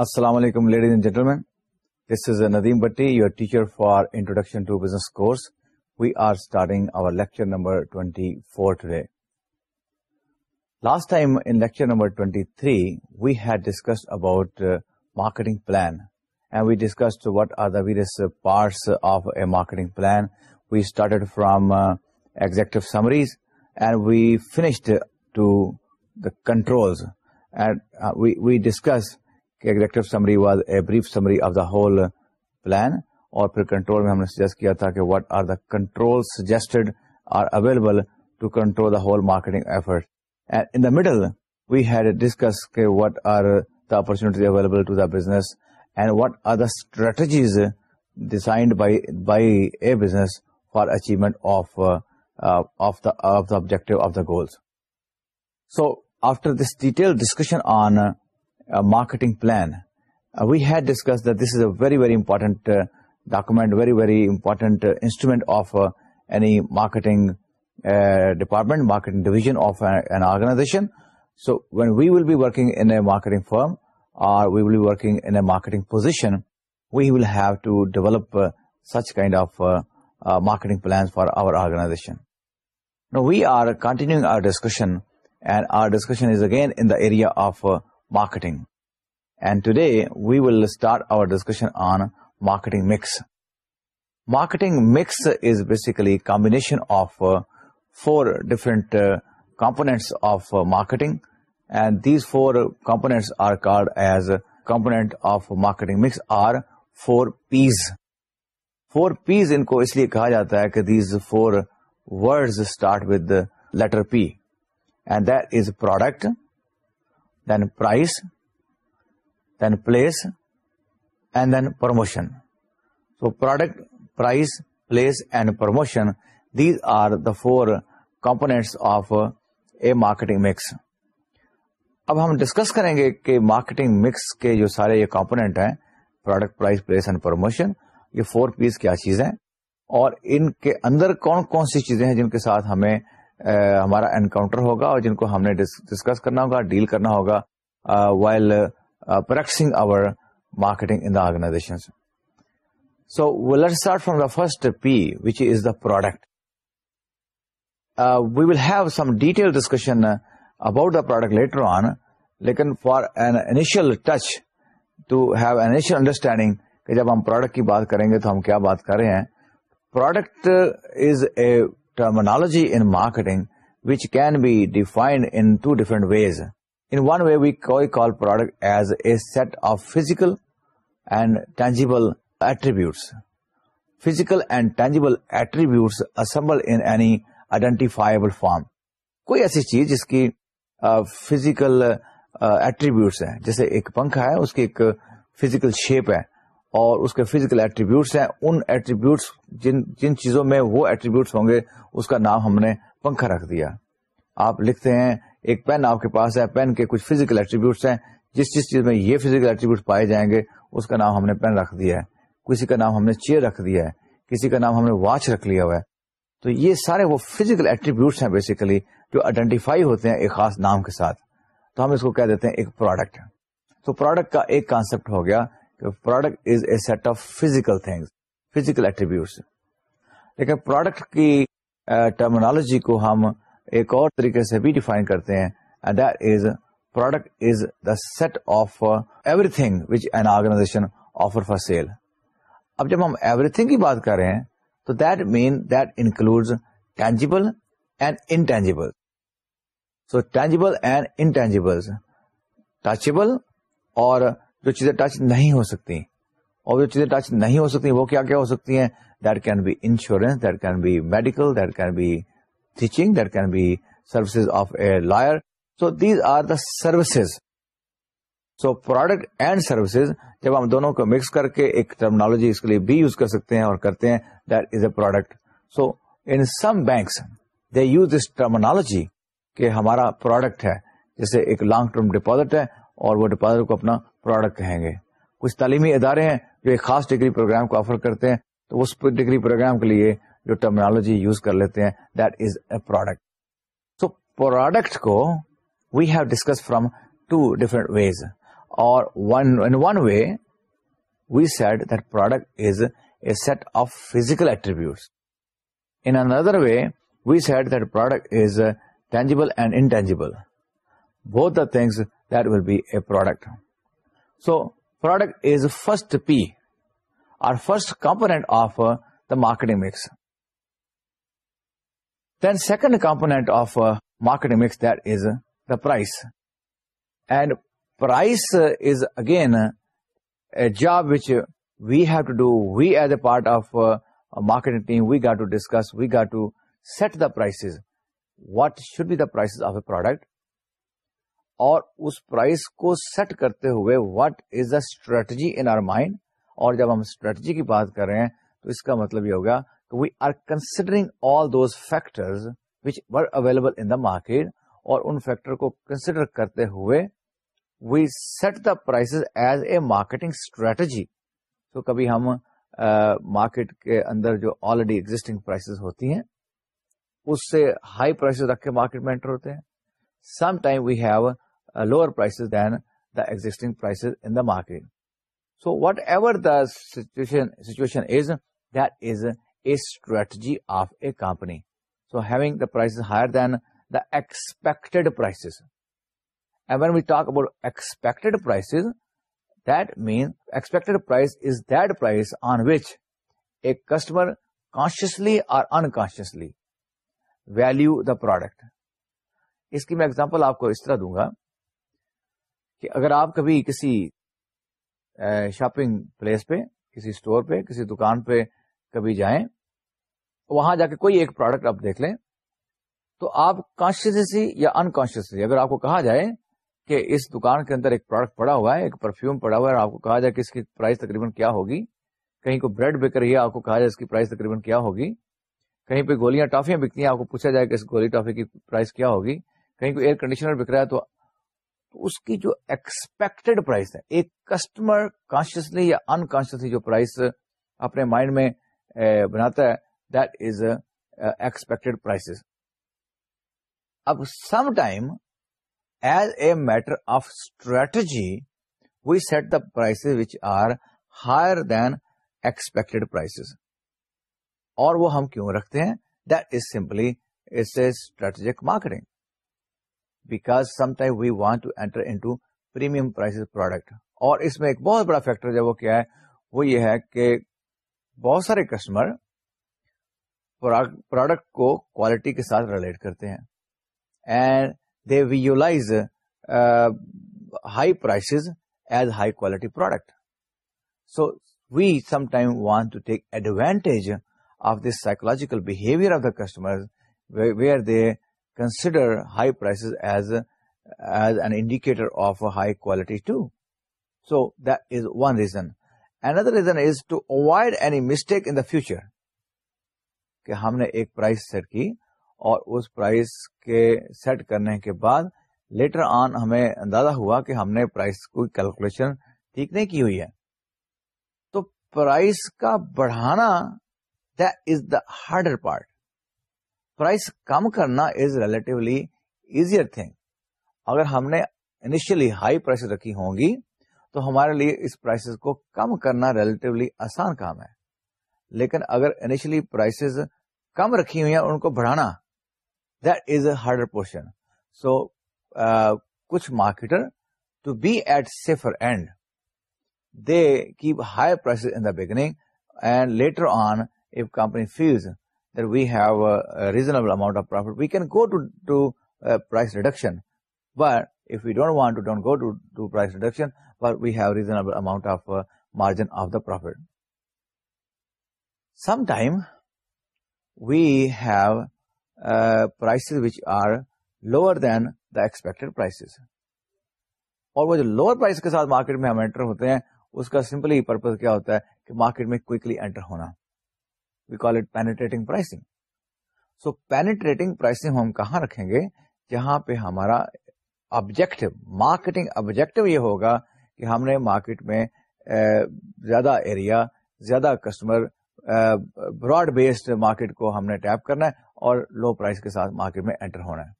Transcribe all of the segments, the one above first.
Assalamu alaikum, ladies and gentlemen. This is Nadeem Bhatti, your teacher for Introduction to Business course. We are starting our lecture number 24 today. Last time in lecture number 23, we had discussed about uh, marketing plan, and we discussed what are the various uh, parts of a marketing plan. We started from uh, executive summaries, and we finished to the controls, and we discussed کہ executive summary was a brief summary of the whole plan اور پھر control میں ہم نے suggest کیا تھا کہ what are the control suggested are available to control the whole marketing effort in the middle we had discuss کہ what are the opportunity available to the business and what are the strategies designed by a business for achievement of of the of the objective of the goals so after this detail discussion on marketing plan. Uh, we had discussed that this is a very, very important uh, document, very, very important uh, instrument of any marketing department, marketing division of an organization. So when we will be working in a marketing firm or we will be working in a marketing position, we will have to develop such kind of marketing plans for our organization. Now we are continuing our discussion, and our discussion is again in the area of marketing and today we will start our discussion on marketing mix marketing mix is basically combination of four different components of marketing and these four components are called as component of marketing mix are four Ps four Ps ان کو اس لیے کہا جاتا ہے کہ these four words start with letter P and that is product place, and then place and then promotion place and promotion these are the four components of a marketing mix اب ہم discuss کریں گے کہ marketing mix کے جو سارے یہ component ہیں product price place and promotion یہ فور پیس کیا چیزیں اور ان کے اندر کون کون سی چیزیں ہیں جن کے ساتھ ہمیں ہمارا انکاؤنٹر ہوگا اور جن کو ہم نے ڈسکس کرنا ہوگا ڈیل کرنا ہوگا while practising marketing in the organisation so start the first P which is the product we will have some detail discussion about the product later on لیکن for an initial touch to have initial understanding کہ جب ہم product کی بات کریں گے تو ہم کیا بات کر رہے ہیں product is a terminology in marketing which can be defined of ways in one way we and physical and tangible in assemble identifiable form کوئی ایسی چیز جس کی فزیکل ایٹریبیوٹس ہیں جیسے ایک پنکھا ہے اس کی ایک فزیکل شیپ ہے اور اس کے فزیکل ایٹریبیوٹس ہیں ان ایٹریبیوٹس جن جن چیزوں میں وہ ایٹریبیوٹس ہوں گے اس کا نام ہم نے پنکھا رکھ دیا آپ لکھتے ہیں ایک پین آپ کے پاس ہے پین کے کچھ فزیکل ایٹریبیوٹس ہیں جس جس چیز میں یہ فزیکل ایٹریبیوٹ پائے جائیں گے اس کا نام ہم نے پین رکھ دیا ہے کسی کا نام ہم نے چیئر رکھ دیا ہے کسی کا نام ہم نے واچ رکھ لیا ہوا ہے تو یہ سارے وہ فزیکل ایٹریبیوٹس ہیں بیسیکلی جو آئیڈینٹیفائی ہوتے ہیں ایک خاص نام کے ساتھ تو ہم اس کو کہہ دیتے ہیں ایک پروڈکٹ تو پروڈکٹ کا ایک کانسپٹ ہو گیا product is a set of physical things physical attributes لیکن پروڈکٹ کی ٹرمنالوجی کو ہم ایک اور طریقے سے بھی ڈیفائن کرتے ہیں product is the set of everything which an organisation offer for sale اب جب ہم ایوری تھنگ کی بات کر رہے ہیں تو that mean that include tangible and intangible so tangible and intangible touchable اور جو چیزیں ٹچ نہیں ہو سکتی اور جو چیزیں ٹچ نہیں ہو سکتی وہ کیا کیا ہو سکتی ہیں there can be insurance there can be medical can can be be teaching services of a lawyer so these are the services so product and services جب ہم دونوں کو مکس کر کے ایک ٹرمنالوجی اس کے لیے بھی یوز کر سکتے ہیں اور کرتے ہیں there is a product so in some banks they use this terminology کہ ہمارا پروڈکٹ ہے جیسے ایک لانگ ٹرم ڈپازٹ ہے اور وہ ڈپازٹ کو اپنا پروڈکٹ کہیں گے کچھ تعلیمی ادارے ہیں جو ایک خاص ڈگری پروگرام کو آفر کرتے ہیں تو اس ڈگری پروگرام کے لیے جو ٹرمنالوجی یوز کر لیتے ہیں that is a product so product کو we have discuss from two different ways اور we said that product is a set of physical attribute in another way we said that product is tangible and intangible both the things that will be a product So product is the first P, or first component of uh, the marketing mix. Then second component of uh, marketing mix, that is uh, the price. And price is again a job which we have to do. We as a part of a marketing team, we got to discuss, we got to set the prices. What should be the prices of a product? اور اس price کو set کرتے ہوئے what is the strategy in our mind اور جب ہم strategy کی بات کر رہے ہیں تو اس کا مطلب یہ ہوگا کہ we are considering all those factor available in the market اور ان فیکٹر کو کنسیڈر کرتے ہوئے we set the price as a marketing strategy تو کبھی ہم مارکیٹ کے اندر جو آلریڈی ایگزٹنگ پرائسز ہوتی ہیں اس سے ہائی پرائسز رکھ کے مارکیٹ میں انٹر ہوتے ہیں some time we have the existing prices in the market so whatever situation situation is that is a strategy of a company so having the price higher than the expect price ever we talk about expect price that means expected price is that price on which a customer consciously اور unconsciously value the product اس کی میں example آپ کو اس طرح دوں گا کہ اگر آپ کبھی کسی شاپنگ پلیس پہ کسی اسٹور پہ کسی دکان پہ کبھی جائیں وہاں جا کے کوئی ایک پروڈکٹ آپ دیکھ لیں تو آپ کانشیس یا انکانشیسلی اگر آپ کو کہا جائے کہ اس دکان کے اندر ایک پروڈکٹ پڑا ہوا ہے ایک پرفیوم پڑا ہوا ہے آپ کو کہا جائے کہ اس کی پرائز تقریباً کیا ہوگی کہیں کوئی بریڈ بک رہی ہے آپ کو کہا جائے اس کی پرائز تقریباً کیا ہوگی کہیں پہ گولیاں ٹافیاں بکتی ہیں آپ کو پوچھا جائے کہ اس گولی ٹافی کی پرائز کیا ہوگی کہیں کوئی ایئر کنڈیشنر بک رہا ہے تو اس کی جو ایکسپیکٹڈ پرائز ہے ایک کسٹمر کانشیسلی یا انکانشیسلی جو پرائس اپنے مائنڈ میں بناتا ہے دیٹ از ایکسپیکٹڈ پرائسز اب some time as a matter of strategy we set the price which are higher than expected prices اور وہ ہم کیوں رکھتے ہیں that is simply it's a strategic marketing because some time we want to enter into premium price product اور اس میں ایک بہت بڑا فیکٹر جو وہ کیا ہے وہ یہ ہے کہ بہت سارے کسٹمر پروڈکٹ کو کوالٹی کے ساتھ ریلیٹ کرتے ہیں and they value as high prices as high quality product so we some time want to take advantage of this psychological behaviour of the customer where they consider high price as an indicator of high quality too so that is one reason another reason is to avoid any mistake in the future کہ ہم نے ایک price set کی اور اس price کے set کرنے کے بعد لیٹر آن ہمیں اندازہ ہوا کہ ہم نے پرائز کو کیلکولیشن ٹھیک نہیں کی ہوئی ہے تو پرائز کا بڑھانا this the harder part prize کم کرنا از ریلیٹولی ایزیئر تھنگ اگر ہم نے انیشلی ہائی پرائس رکھی ہوں گی تو ہمارے لیے اس پرائس کو کم کرنا ریلیٹولی آسان کام ہے لیکن اگر انیشلی پرائسز کم رکھی ہوئی ہیں ان کو بڑھانا that is a harder portion so کچھ marketer to be at safer and they keep high price in the beginning and later on if company feels have reasonable amount of uh, we can go to Sometime, we reduction but if you don't lower than the expected prices. اور وہ جو lower price کے ساتھ market میں ہم inter ہوتے ہیں اس کا سمپلی پرپز کیا ہوتا ہے کہ مارکیٹ میں انٹر ہونا we call it penetrating pricing so penetrating pricing ہم کہاں رکھیں گے جہاں پہ ہمارا آبجیکٹ مارکیٹنگ آبجیکٹو یہ ہوگا کہ ہم نے مارکیٹ میں زیادہ ایریا زیادہ کسٹمر براڈ بیسڈ مارکیٹ کو ہم نے ٹیپ کرنا ہے اور لو پرائز کے ساتھ مارکیٹ میں انٹر ہونا ہے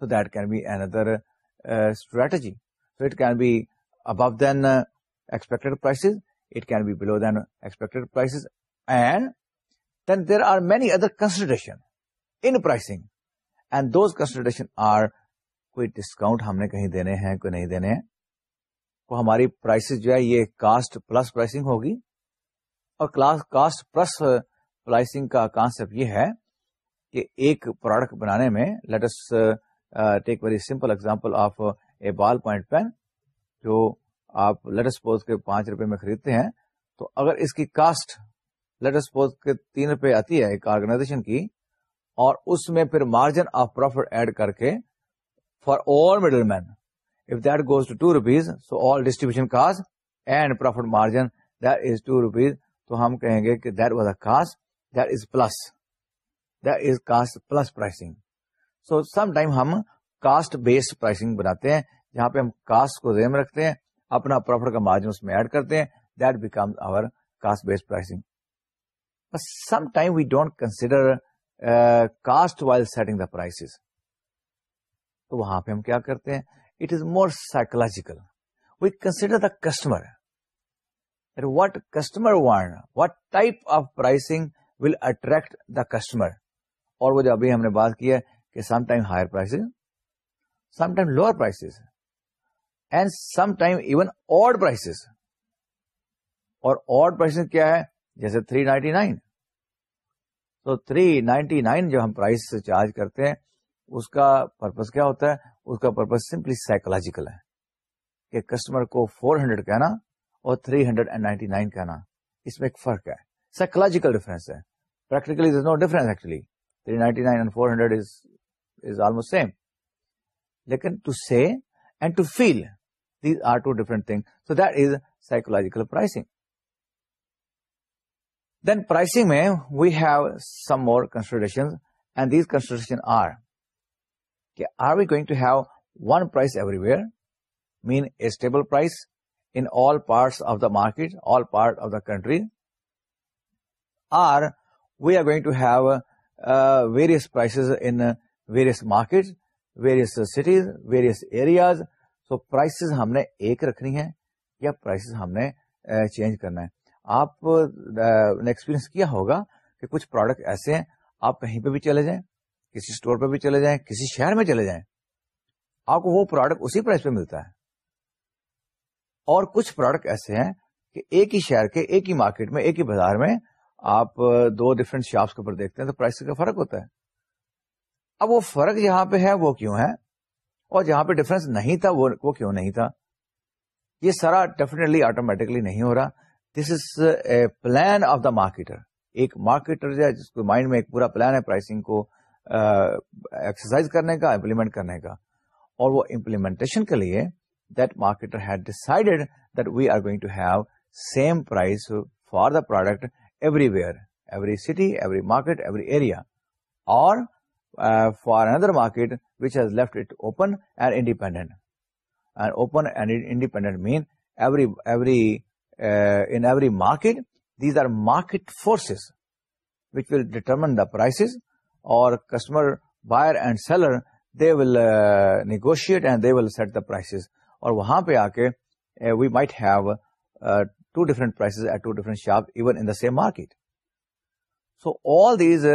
so that can be another strategy so it can be above than expected prices it can be below than expected prices and then there are many other consideration in pricing and those consideration are کوئی discount ہم نے کہیں دینے ہیں کوئی نہیں دینے ہیں کو ہماری پرائسز جو ہے یہ کاسٹ پلس پرائسنگ ہوگی اور کلاس کاسٹ پلس پرائسنگ کا کانسیپٹ یہ ہے کہ ایک پروڈکٹ بنانے میں let's take very simple example of a ball point pen جو آپ لیٹس پوز کے پانچ روپے میں خریدتے ہیں تو اگر اس کی کاسٹ لیٹر سپوز کے تین روپے آتی ہے ایک آرگنائزیشن کی اور اس میں پھر مارجن آف پروفٹ ایڈ کر کے for all middleman if that goes to two rupees so all distribution cost and profit margin that is two rupees تو ہم کہیں گے کہ that was a cost that is plus that is cost plus pricing so some time ہم cost based pricing بناتے ہیں جہاں پہ ہم کاسٹ کو زیم رکھتے ہیں اپنا پروفٹ کا مارجن اس میں ایڈ کرتے ہیں that becomes our cost based pricing But sometimes we don't consider uh, cost while setting the prices. تو وہاں پہ ہم کیا کرتے ہیں it is more psychological we consider the customer what customer want what type of pricing will attract the customer اور وہ جو ابھی ہم نے بات کی ہے کہ some time higher price some time lower prices and some time even odd price اور آڈ پرائس کیا ہے جیسے 399 تو 399 جو ہم پرائز سے چارج کرتے ہیں اس کا پرپز کیا ہوتا ہے اس کا پرپز سمپلی سائیکولوجیکل ہے کہ کسٹمر کو 400 کہنا اور 399 کہنا اس میں ایک فرق ہے سائیکولوجیکل ڈفرینس ہے practically no difference actually three ninety nine and four is almost same لیکن to see and to feel these are two different thing so that is psychological pricing then pricing میں we have some more price consideration and these consideration are کہ are we going to have one price everywhere mean a stable price in all parts of the market all part of the country or we are going to have various prices in various market various cities various areas so prices ہم نے ایک رکھنی ہے یا prices ہم نے change کرنا ہے آپ نے ایکسپیرینس کیا ہوگا کہ کچھ پروڈکٹ ایسے ہیں آپ کہیں پہ بھی چلے جائیں کسی اسٹور پہ بھی چلے جائیں کسی شہر میں چلے جائیں آپ کو وہ پروڈکٹ اسی پرائز پہ ملتا ہے اور کچھ پروڈکٹ ایسے ہیں کہ ایک ہی شہر کے ایک ہی مارکیٹ میں ایک ہی بازار میں آپ دو ڈفرنٹ شاپس کے اوپر دیکھتے ہیں تو پرائز کا فرق ہوتا ہے اب وہ فرق جہاں پہ ہے وہ کیوں ہے اور جہاں پہ ڈفرنس نہیں تھا وہ کیوں نہیں تھا یہ سارا ڈیفینیٹلی آٹومیٹکلی نہیں ہو رہا this is a plan of the marketer ایک مارکیٹر جو ہے جس کو مائنڈ میں ایک پورا پلان ہے پرائسنگ کو ایکسرسائز کرنے کا امپلیمنٹ کرنے کا اور وہ امپلیمنٹیشن کے لیے that that marketer had decided we are going to have same price for the product everywhere every city every market every area اور for another market which has left it open and independent and open and independent mean every every an every market these are market forces which will determine the prices اور customer buyer and seller they will negotiate and they will set the prices اور وہاں پہ آ کے we might have two different prices shop even in the same market so all these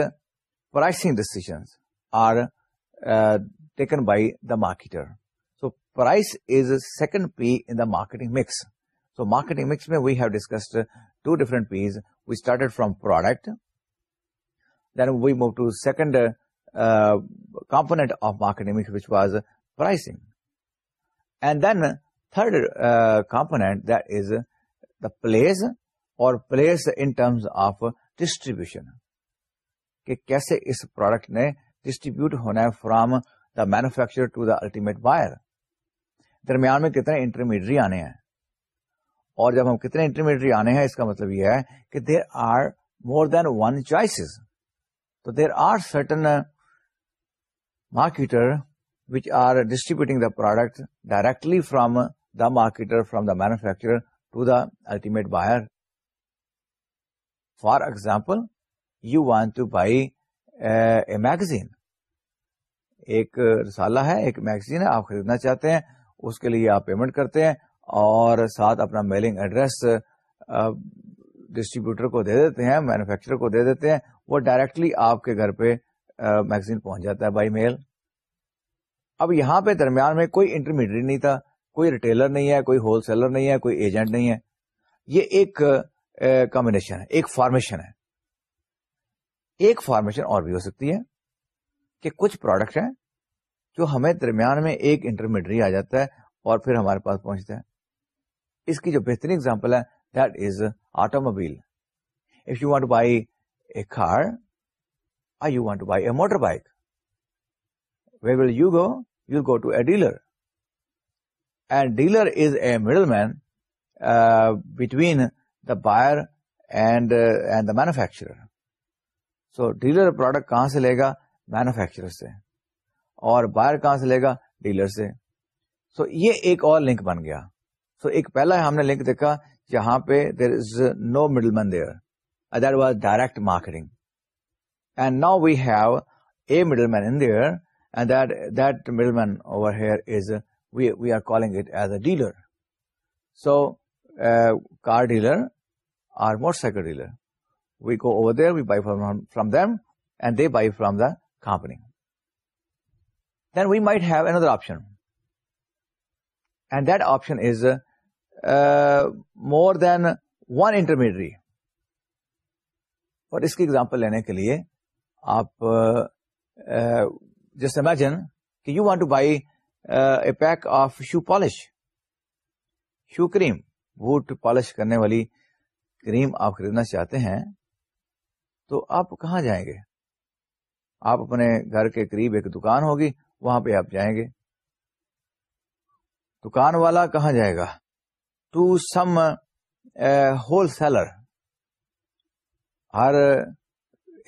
pricing decisions are taken by the marketer so price is second P in the marketing mix so marketing mix میں we have discussed two different Ps we started from product then we move to second component of marketing mix which was pricing and then third component that is the place اور place in terms of distribution کہ کیسے اس product نے distribute ہونا ہے from the manufacture to the ultimate buyer درمیان میں کتنے انٹرمیڈیٹ آنے ہیں اور جب ہم کتنے انٹرمیڈیٹ آنے ہیں اس کا مطلب یہ ہے کہ there are more than one choices تو there are certain marketer which are distributing the product directly from the marketer from the manufacture to the ultimate buyer for example you want to buy a magazine ایک رسالہ ہے ایک magazine ہے آپ خریدنا چاہتے ہیں اس کے لیے آپ پیمنٹ کرتے ہیں اور ساتھ اپنا میلنگ ایڈریس ڈسٹریبیوٹر کو دے دیتے ہیں مینوفیکچرر کو دے دیتے ہیں وہ ڈائریکٹلی آپ کے گھر پہ میگزین پہنچ جاتا ہے بائی میل اب یہاں پہ درمیان میں کوئی انٹرمیڈیٹ نہیں تھا کوئی ریٹیلر نہیں ہے کوئی ہول سیلر نہیں ہے کوئی ایجنٹ نہیں ہے یہ ایک کمبنیشن ہے ایک فارمیشن ہے ایک فارمیشن اور بھی ہو سکتی ہے کہ کچھ پروڈکٹ ہیں جو ہمیں درمیان میں ایک انٹرمیڈیٹ آ جاتا ہے اور پھر ہمارے پاس پہنچتا ہے اس کی جو بہترین ایگزامپل ہے that automobile if you want buy a car you want buy a motorbike we will you go you go to a dealer and dealer is a middleman between the buyer and and the manufacturer so dealer product کہاں سے لے گا manufacturer سے اور buyer کہاں سے لے گا ڈیلر سے سو so, یہ ایک اور لنک بن گیا ایک پہلا ہم نے لنک دیکھا جہاں پہ there is no middle man there other was direct marketing and now we have a middle man in there and that middle man over here is we are calling it as a dealer so car dealer or motorcycle dealer we go over there we buy from them and they buy from the company then we might have another option and that option is more than one intermediary اور اس کی example لینے کے لیے آپ just imagine کہ you want to buy a pack of shoe polish shoe cream boot polish کرنے والی کریم آپ خریدنا چاہتے ہیں تو آپ کہاں جائیں گے آپ اپنے گھر کے قریب ایک دکان ہوگی وہاں پہ آپ جائیں گے دکان والا کہاں جائے گا ٹو سم ہول سیلر ہر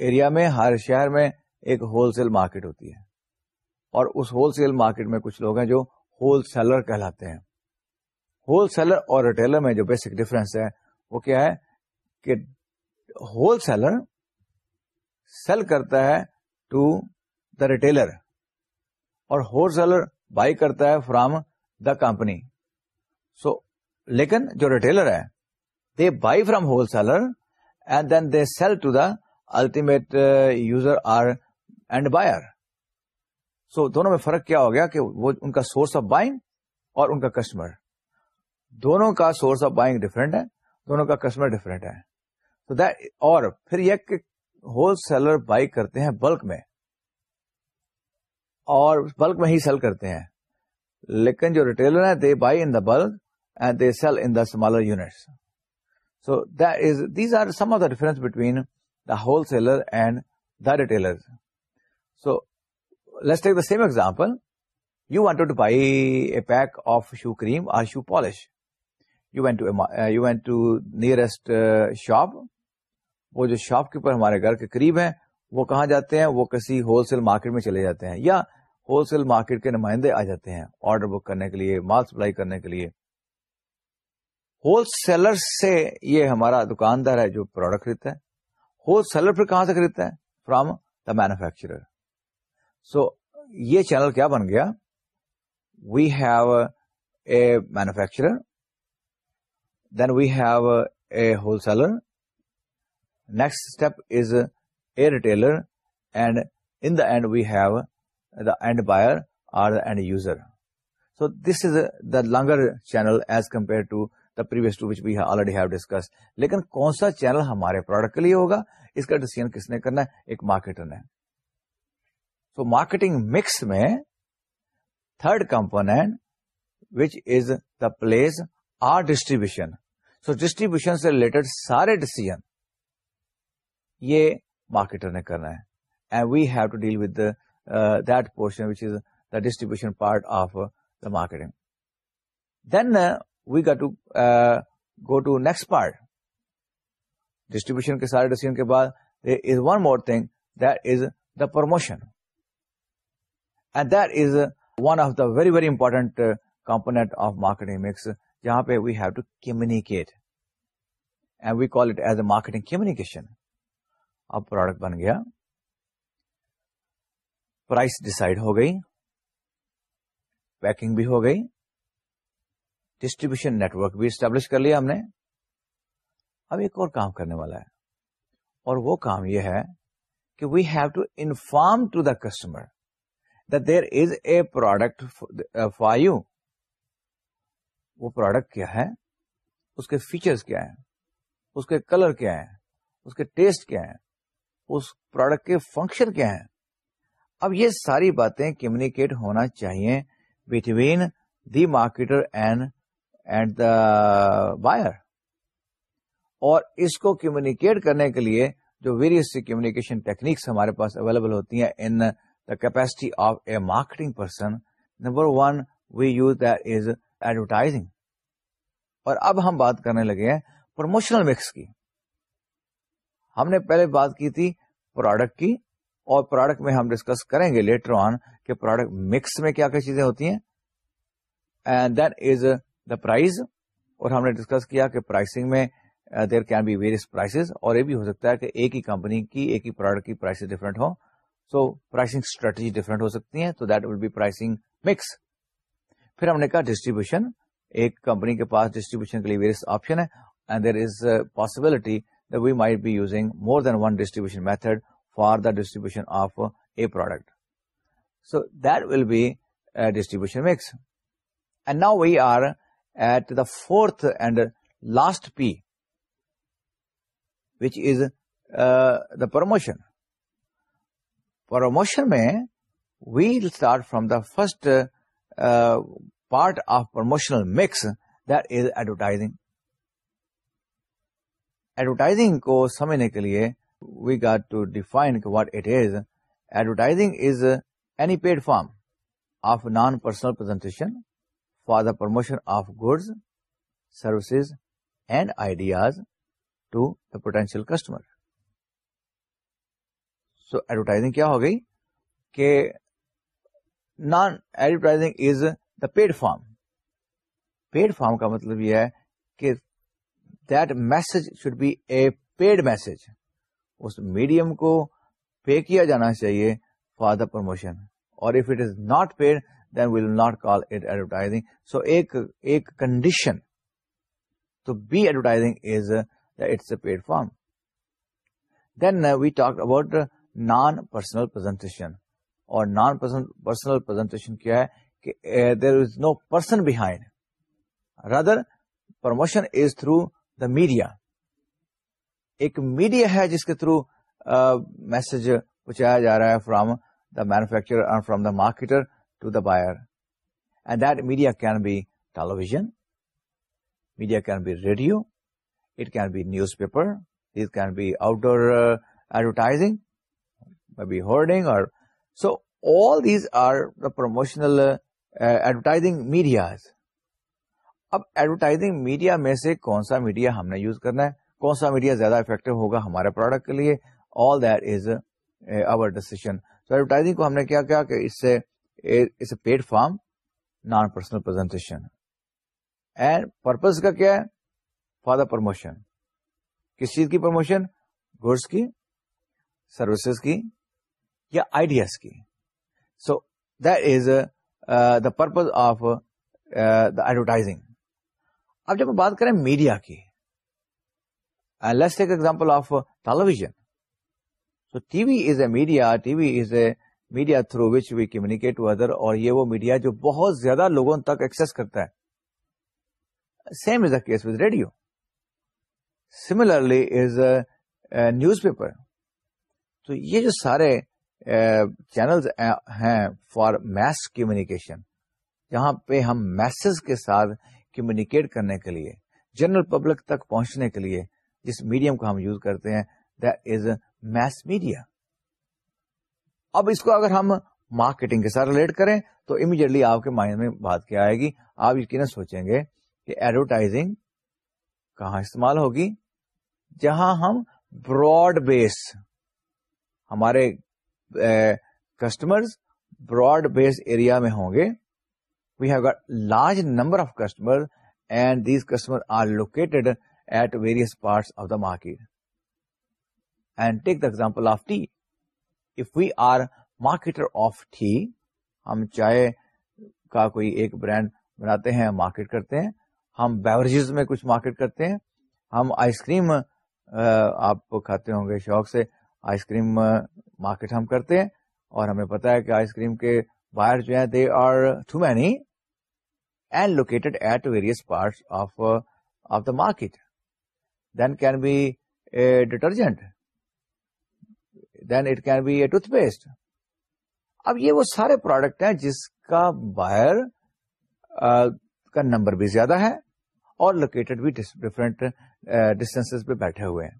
ایریا میں ہر شہر میں ایک ہول سیل مارکیٹ ہوتی ہے اور اس ہول سیل مارکیٹ میں کچھ لوگ ہیں جو ہول سیلر کہلاتے ہیں ہول سیلر اور ریٹیلر میں جو بیسک ڈفرینس وہ کیا ہے کہ ہول سیلر سیل کرتا ہے ٹو دا ریٹیلر اور ہول سیلر بائی کرتا ہے فرام دا کمپنی سو لیکن جو ریٹیلر ہے they buy from wholesaler and then they sell to the ultimate user or end buyer so دونوں میں فرق کیا ہو گیا کہ وہ ان کا سورس آف بائنگ اور ان کا کسٹمر دونوں کا سورس آف بائنگ ڈفرینٹ ہے دونوں کا کسٹمر ڈفرینٹ ہے تو اور پھر یہ کہ ہول سیلر بائی کرتے ہیں بلک میں اور بلک میں ہی سیل کرتے ہیں لیکن جو ریٹیلر ہیں they buy in the bulk and they sell in smaller units so there of the difference between the wholesaler you want a pack of shoe cream shoe polish you went you went to nearest shop وہ جو shop keeper ہمارے گھر کے قریب ہیں وہ کہاں جاتے ہیں وہ کسی ہول سیل مارکیٹ میں چلے جاتے ہیں یا ہول سیل مارکیٹ کے نمائندے آ جاتے ہیں آرڈر بک کرنے کے لیے مال سپلائی کرنے کے لیے ہول سیلر سے یہ ہمارا دکاندار ہے جو پروڈکٹ خریدتا ہے ہول سیلر پھر کہاں سے خریدتا ہے فرام دا مینوفیکچرر سو یہ چینل کیا بن گیا we have a manufacturer then we have a wholesaler next step is a retailer and in the end we have the end buyer or the end user so this is the longer channel as compare to the previous two which we already have discuss لیکن کون سا channel ہمارے product کے لیے ہوگا اس کا decision کس نے کرنا ہے ایک مارکیٹر نے سو مارکیٹنگ مکس میں third component which is the place or distribution so distribution سے ریلیٹڈ سارے ڈسیزن یہ مارکیٹر نے کرنا ہے and we have to deal that portion which is the distribution part of the marketing then we got to go to next part distribution کے سارے decision کے بعد is one more thing this the promotion and that is one of the very very important component of marketing mix جہاں پہ we have to communicate and we call it as a marketing communication اب product بن گیا price decide ہو گئی packing بھی ہو گئی ڈسٹریبیوشن نیٹ ورک بھی اسٹیبلش کر لیا ہم نے اب ایک اور کام کرنے والا ہے اور وہ کام یہ ہے کہ we have to inform to the customer there is a product for you وہ پروڈکٹ کیا ہے اس کے فیچرز کیا ہیں اس کے کلر کیا ہیں اس کے ٹیسٹ کیا ہیں اس پروڈکٹ کے فنکشن کیا ہیں اب یہ ساری باتیں کمیونیکیٹ ہونا چاہیے between the marketer and and the buyer اور اس کو کمیونیکیٹ کرنے کے لیے جو ویریس کمیونیکیشن ٹیکنیکس ہمارے پاس اویلیبل ہوتی ہیں in the capacity of a marketing person number one we use is advertising اور اب ہم بات کرنے لگے ہیں پروموشنل مکس کی ہم نے پہلے بات کی تھی پروڈکٹ کی اور پروڈکٹ میں ہم ڈسکس کریں گے لیٹر آن کہ پروڈکٹ مکس میں کیا کیا چیزیں ہوتی ہیں and then is the price اور ہم نے ڈسکس کیا کہ پرائسنگ میں there can be various prices اور یہ بھی ہو سکتا ہے کہ ایک ہی کمپنی کی ایک ہی پروڈکٹ کی پرائسز ڈفرینٹ ہوں سو پرائسنگ اسٹریٹجی ڈفرینٹ ہو سکتی ہیں تو that will be pricing mix پھر ہم نے کہا ڈسٹریبیوشن ایک کمپنی کے پاس ڈسٹریبیوشن کے لیے ویریس آپشن ہے and there is possibility we might be using more than one distribution method for the distribution of a product so that will be distribution mix and now we are at the fourth and last P which is the promotion promotion میں we'll start from the first part of promotion mix this advertising advertising کو سمجھنے کے لیے we got to define what it is advertising is any paid form of non personal presentation for the promotion of good services and ideas to the potential customer so advertising کیا ہو گئی کہ non advertising is the paid form paid form کا مطلب یہ ہے کہ that message should be a paid message us medium کو پے کیا جانا چاہیے فار دا پروموشن اور if it is not paid then we'll will not call it advertising so ایک ایک condition paid form then we talk about non personal presentation اور non personal presentation کیا ہے کہ there is no person behind rather promotion is through the media ایک media ہے جس کے تھرو میسج پہنچایا جا رہا ہے from the manufacture from the marketer the buyer and that media can be television media can be radio it can be newspaper advertising so all these are the promotional advertising media اب advertising media میں سے کون سا media ہم نے use کرنا ہے کون سا میڈیا زیادہ افیکٹو ہوگا ہمارے پروڈکٹ کے لیے all that is our decision so advertising کو ہم نے کیا کہ اس سے is a paid form non personal presentation and purpose کا کیا ہے فار دا پروموشن کس چیز کی پروموشن گڈس کی سروسز کی یا آئیڈیاز کی so this the purpose of the advertising اب جب ہم بات کریں میڈیا کی let's example of television TV is a media TV is a media through which we communicate other اور یہ وہ میڈیا جو بہت زیادہ لوگوں تک ایکسس کرتا ہے same is a case with radio similarly is newspaper تو یہ جو سارے چینلز uh, uh, ہیں فار میس کمیونیکیشن جہاں پہ ہم میسز کے ساتھ کمیونیکیٹ کرنے کے لیے جنرل پبلک تک پہنچنے کے لیے جس میڈیم کو ہم یوز کرتے ہیں دز میس میڈیا اب اس کو اگر ہم مارکیٹنگ کے ساتھ ریلیٹ کریں تو امیڈیٹلی آپ کے مائنڈ میں بات کیا آئے گی آپ یقینا سوچیں گے کہ ایڈورٹائزنگ کہاں استعمال ہوگی جہاں ہم براڈ بیس ہمارے کسٹمرز براڈ بیس ایریا میں ہوں گے we have got large number of customer and these customer are located at various parts of the market and take the example of tea marketer of tea ہم چائے کا کوئی ایک brand بناتے ہیں مارکیٹ کرتے ہیں ہم بیوریجز میں کچھ مارکیٹ کرتے ہیں ہم آئس کریم آپ کھاتے ہوں گے شوق سے آئس کریم مارکیٹ ہم کرتے ہیں اور ہمیں پتا ہے کہ آئس کریم کے باہر جو they are too many and located at various parts of of the market then can be detergent then it can be a toothpaste اب یہ وہ سارے پروڈکٹ ہیں جس کا بائر کا نمبر بھی زیادہ ہے اور لوکیٹڈ بھی ڈفرنٹ ڈسٹینس پہ بیٹھے ہوئے ہیں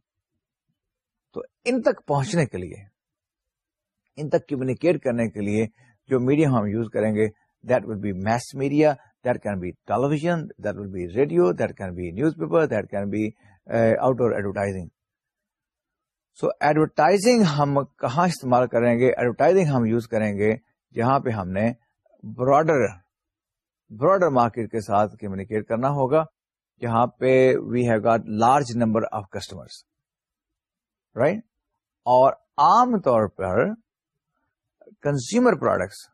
تو ان تک پہنچنے کے لیے ان تک کمیونیکیٹ کرنے کے لیے جو میڈیا ہم یوز کریں گے that will be mass media that can be television that will be radio that can be newspaper that can be outdoor advertising so advertising ہم کہاں استعمال کریں گے ایڈورٹائزنگ ہم یوز کریں گے جہاں پہ ہم نے براڈر براڈر مارکیٹ کے ساتھ کمیونیکیٹ کرنا ہوگا جہاں پہ we have got large number of customer اور عام طور پر کنزیومر پروڈکٹس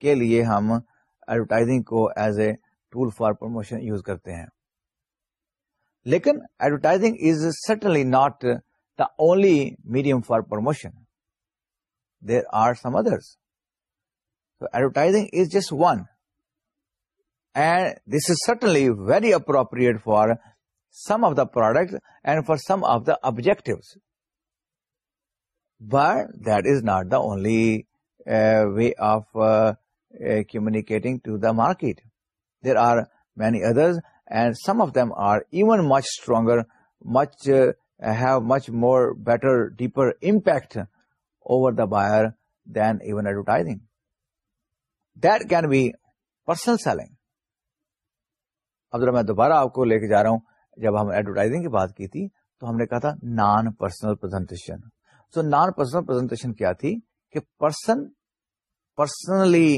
کے لیے ہم ایڈورٹائزنگ کو as a tool for promotion use کرتے ہیں لیکن advertising is certainly not the only medium for promotion. There are some others. So advertising is just one. And this is certainly very appropriate for some of the products and for some of the objectives. But that is not the only way of communicating to the market. There are many others, and some of them are even much stronger, much have much more better deeper impact over the buyer then even advertising can be person selling اب ذرا میں دوبارہ آپ کو لے کے جا رہا ہوں جب ہم ایڈورٹائزنگ کی بات کی تھی تو ہم نے کہا تھا non personal presentation so non personal presentation کیا تھی کہ پرسن پرسنلی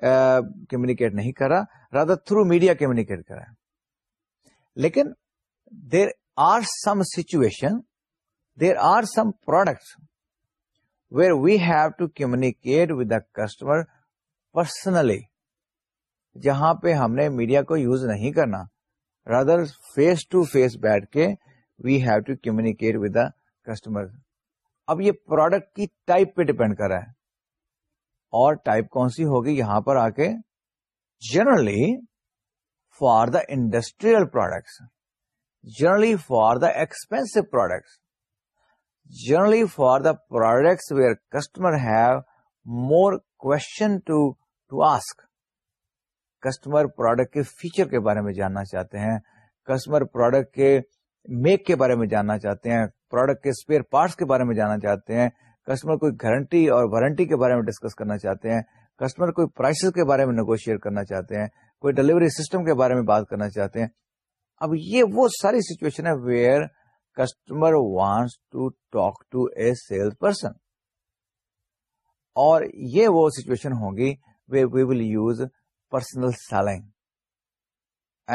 کمیونیکیٹ نہیں کر رہا رادر تھرو میڈیا کمیونیکیٹ کر رہا ہے لیکن there are some situation there are some products where we have to communicate with the customer personally جہاں پہ ہم نے میڈیا کو یوز نہیں کرنا رادر فیس ٹو فیس بیٹھ کے we have to communicate with the customer اب یہ پروڈکٹ کی ٹائپ پہ ڈپینڈ کر رہا ہے اور ٹائپ کون سی ہوگی یہاں پر آ کے generally for the industrial products generally for the expensive product generally for the products where customer have more question to to ask customer product کے فیچر کے بارے میں جاننا چاہتے ہیں کسٹمر پروڈکٹ کے میک کے بارے میں جاننا چاہتے ہیں پروڈکٹ کے اسپیئر پارٹس کے بارے میں جاننا چاہتے ہیں کسٹمر کوئی گارنٹی اور وارنٹی کے بارے میں ڈسکس کرنا چاہتے ہیں کسٹمر کوئی پرائسز کے بارے میں نیگوشیٹ کرنا چاہتے ہیں کوئی ڈلیوری سسٹم کے بارے میں بات کرنا چاہتے ہیں اب یہ وہ ساری سچویشن ہے where customer wants to talk to a sale person اور یہ وہ سچویشن ہوگی we will use personal selling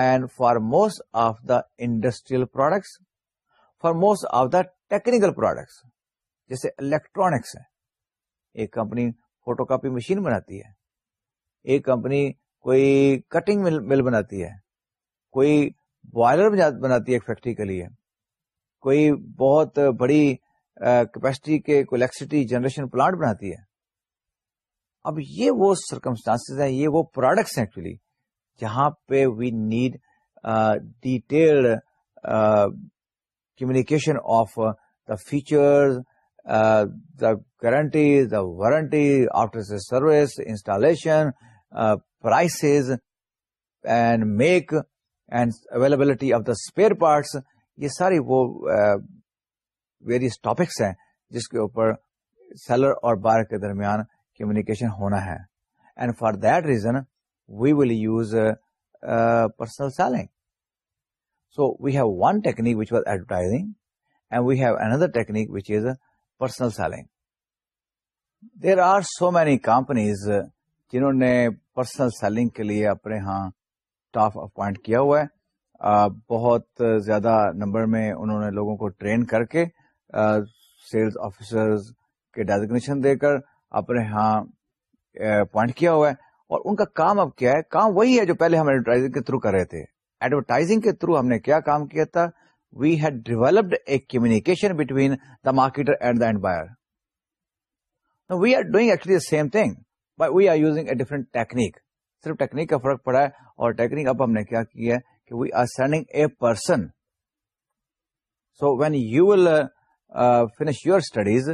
and for most of the industrial products for most of the technical products جیسے الیکٹرانکس ہے ایک کمپنی فوٹو کاپی مشین بناتی ہے ایک کمپنی کوئی کٹنگ مل بناتی ہے کوئی بوائلر بناتی ہے ایک فیکٹری کے لیے کوئی بہت بڑی کیپیسٹی کے الیکٹریسٹی جنریشن پلانٹ بناتی ہے اب یہ وہ سرکمسٹانس ہیں یہ وہ پروڈکٹس ہیں ایکچولی جہاں پہ we need detailed communication of the feature guarantees the warranty after service installation prices and make and availability of the spare parts یہ ساری وہ ویریس ٹاپکس ہیں جس کے اوپر سیلر اور بار کے درمیان کمیونیکیشن ہونا ہے and for that reason we will use personal selling so we have one technique which was advertising and we have another technique which is personal selling there are so many companies جنہوں نے personal selling کے لیے اپنے ہاں staff appoint کیا ہوا ہے بہت زیادہ نمبر میں انہوں نے لوگوں کو ٹرین کر کے سیلز آفیسرز کے ڈیزگنیشن دے کر اپنے ہاں اپوائنٹ کیا ہوا ہے اور ان کا کام اب کیا ہے کام وہی ہے جو پہلے ہم ایڈورٹائزنگ کے تھرو کر رہے تھے ایڈورٹائزنگ کے تھرو ہم نے کیا کام کیا تھا we had developed a communication between the marketer and the end buyer we are doing actually same thing but we are using a different technique صرف ٹیکنیک کا فرق پڑا ہے اور ٹیکنیک اب ہم نے کیا کی ہے کہ we are sending a person so when you will finish your studies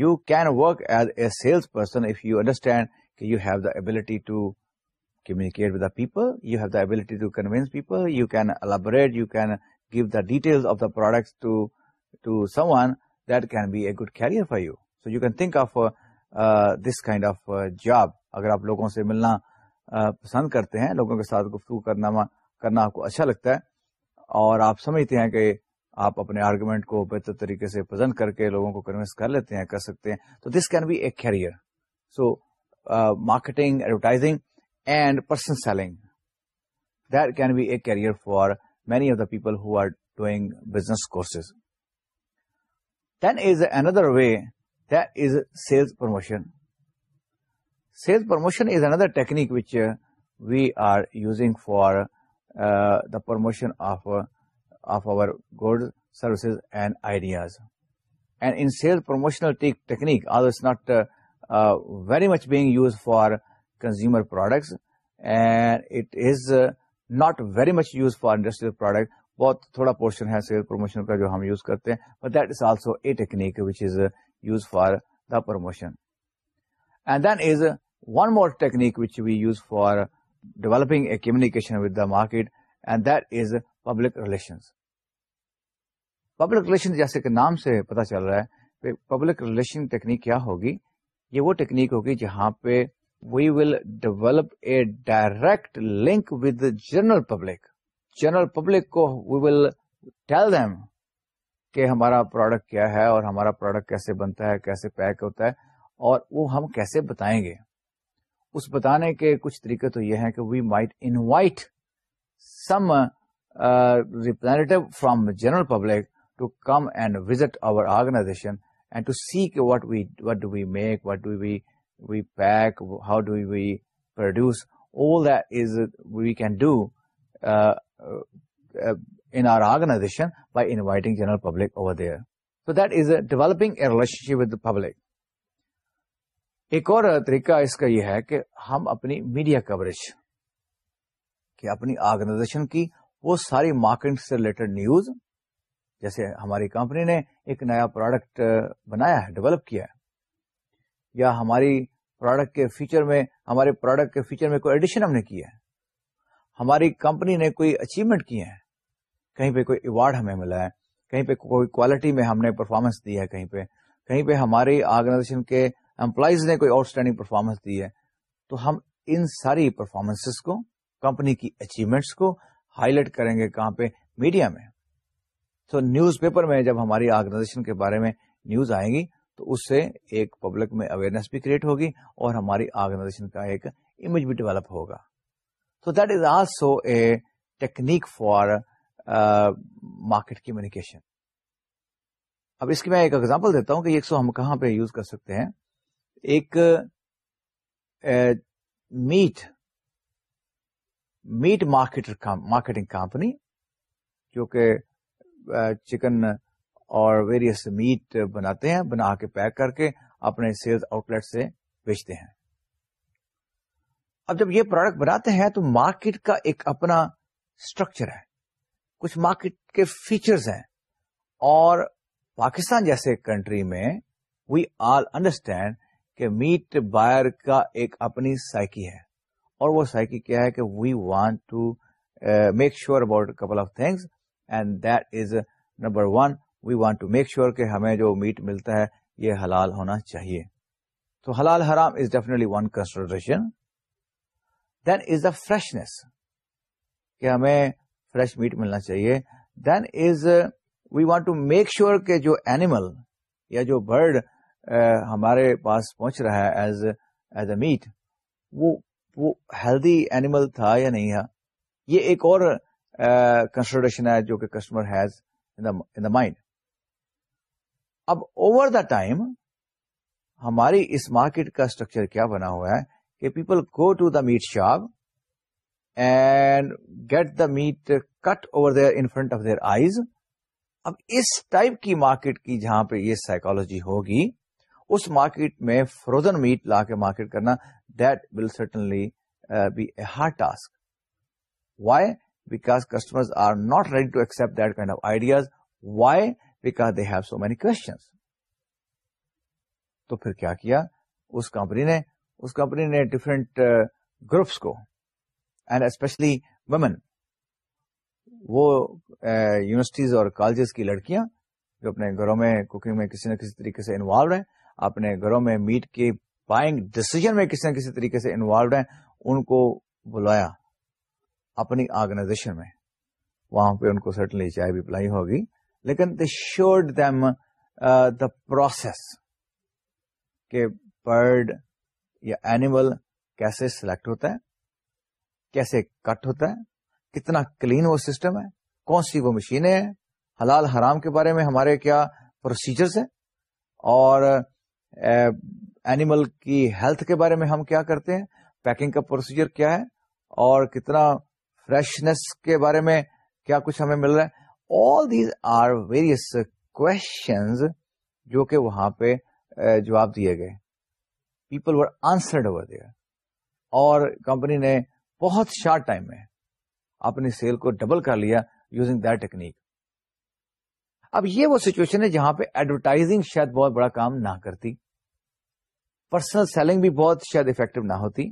you can work as a sales person if you understand کہ you have the ability to communicate with the people you have the ability to convince people you can elaborate you can give the detail of the product some one that can be a good career for you so you can think of this kind of job اگر آپ لوگوں سے ملنا پسند کرتے ہیں لوگوں کے ساتھ گفتگو کرنا کرنا آپ کو اچھا لگتا ہے اور آپ سمجھتے ہیں کہ آپ اپنے آرگومنٹ کو بہتر طریقے سے پرزینٹ کر کے لوگوں کو کنوینس کر لیتے ہیں کر سکتے ہیں تو this can be a career so marketing advertising and person selling can be a career for many of the people who are doing business courses then is under way this sales promotion sales promotion is another technique which uh, we are using for uh, the promotion of uh, of our goods services and ideas and in sales promotional te technique although it's not uh, uh, very much being used for consumer products and it is uh, not very much used for industrial product بہت تھوڑا portion ہے sale promotion کا جو ہم use کرتے ہیں but that is also a technique which is use for the promotion and then is one more technique which be use for developing a communication with the market and this public relation public relation جیسے کہ نام سے پتا چل رہا ہے public relation technique کیا ہوگی یہ وہ ٹیکنیک ہوگی جہاں پہ we will develop a direct link with general public general public کو وی ول ٹیل دم کہ ہمارا پروڈکٹ کیا ہے اور ہمارا پروڈکٹ کیسے بنتا ہے کیسے پیک ہوتا ہے اور وہ ہم کیسے بتائیں گے اس بتانے کے کچھ طریقے تو یہ ہیں کہ we might invite some representative from general public to come and visit our organization and to see what we what do we make what do we we pack how do we produce all we can do our organ general public over there so that is developing relationship with public ایک اور طریقہ اس کا یہ ہے کہ ہم اپنی media coverage کہ اپنی آرگنائزیشن کی وہ ساری مارکیٹ سے ریلیٹڈ نیوز جیسے ہماری کمپنی نے ایک نیا پروڈکٹ بنایا ہے ڈیولپ کیا ہے یا ہماری پروڈکٹ کے فیچر میں ہمارے پروڈکٹ کے فیچر میں کوئی ایڈیشن ہم نے کیا ہے ہماری کمپنی نے کوئی اچیومنٹ کیے ہیں کہیں پہ کوئی ایوارڈ ہمیں ملا ہے کہیں پہ کوئی کوالٹی میں ہم نے پرفارمنس دی ہے کہیں پہ کہیں پہ ہماری آرگنائزیشن کے امپلائیز نے کوئی آؤٹ اسٹینڈنگ پرفارمنس دی ہے تو ہم ان ساری پرفارمنس کو کمپنی کی اچیومنٹس کو ہائی لائٹ کریں گے کہاں پہ میڈیا میں تو نیوز پیپر میں جب ہماری آرگنائزیشن کے بارے میں نیوز آئیں گی تو اس سے ایک پبلک میں اویئرنیس بھی کریٹ ہوگی اور ہماری آرگنائزیشن کا ایک امیج بھی ڈیولپ ہوگا تو that is also a technique for market communication اب اس کی میں ایک ایگزامپل دیتا ہوں کہ ایک سو ہم کہاں پہ یوز کر سکتے ہیں ایک meat meat market marketing company جو کہ چکن اور ویریس میٹ بناتے ہیں بنا کے پیک کر کے اپنے سیلز آؤٹ لیٹ سے بیچتے ہیں اب جب یہ پروڈکٹ بناتے ہیں تو مارکیٹ کا ایک اپنا اسٹرکچر ہے کچھ مارکیٹ کے فیچرز ہیں اور پاکستان جیسے کنٹری میں وی آل انڈرسٹینڈ کہ میٹ بائر کا ایک اپنی سائکی ہے اور وہ سائکی کیا ہے کہ we want to make sure about couple of things and that is number one we want to make sure کہ ہمیں جو میٹ ملتا ہے یہ حلال ہونا چاہیے تو حلال حرام is definitely one consideration then is the freshness کہ ہمیں فریش میٹ ملنا چاہیے then is we want to make sure کہ جو اینیمل یا جو برڈ ہمارے پاس پہنچ رہا ہے ایز ایز اے میٹ وہ ہیلدی اینیمل تھا یا نہیں تھا ہاں؟ یہ ایک اور کنسڈریشن ہے جو کہ کسٹمر ہیز ان مائنڈ اب اوور دا ٹائم ہماری اس مارکیٹ کا اسٹرکچر کیا بنا ہوا ہے کہ people go to the meat shop and get the meat cut over in front of their eyes اب اس ٹائپ کی مارکیٹ کی جہاں پہ یہ سائکالوجی ہوگی اس مارکیٹ میں فروزن میٹ لا کے مارکیٹ کرنا that will certainly be a hard task why because customer are not ready to accept that kind of ideas why because they have so many questions تو پھر کیا کیا اس کمپنی نے اس کمپنی نے ڈفرنٹ گروپس uh, کو and especially women وہ یونیورسٹیز uh, اور کالجز کی لڑکیاں جو اپنے گھروں میں کوکنگ میں کسی نہ کسی طریقے سے انوالو ہیں اپنے گھروں میں میٹ کے بائنگ ڈسیزن میں کسی نہ کسی طریقے سے انوالوڈ ہیں ان کو بلایا اپنی آرگنائزیشن میں وہاں پہ ان کو سرٹنلی چائے بھی پلائی ہوگی لیکن they showed them the process کہ برڈ یا اینیمل کیسے سلیکٹ ہوتا ہے کیسے کٹ ہوتا ہے کتنا کلین وہ سسٹم ہے کون سی وہ مشینیں ہیں حلال حرام کے بارے میں ہمارے کیا پروسیجرز ہیں اور اینیمل کی ہیلتھ کے بارے میں ہم کیا کرتے ہیں پیکنگ کا پروسیجر کیا ہے اور کتنا فریشنس کے بارے میں کیا کچھ ہمیں مل رہا ہے all these are various questions جو کہ وہاں پہ جواب دیے گئے people were answered over there اور کمپنی نے بہت شارٹ ٹائم میں اپنی سیل کو ڈبل کر لیا یوزنگ دیٹ ٹیکنیک اب یہ وہ سچویشن ہے جہاں پہ ایڈورٹائزنگ شاید بہت بڑا کام نہ کرتی پرسنل سیلنگ بھی بہت شاید افیکٹو نہ ہوتی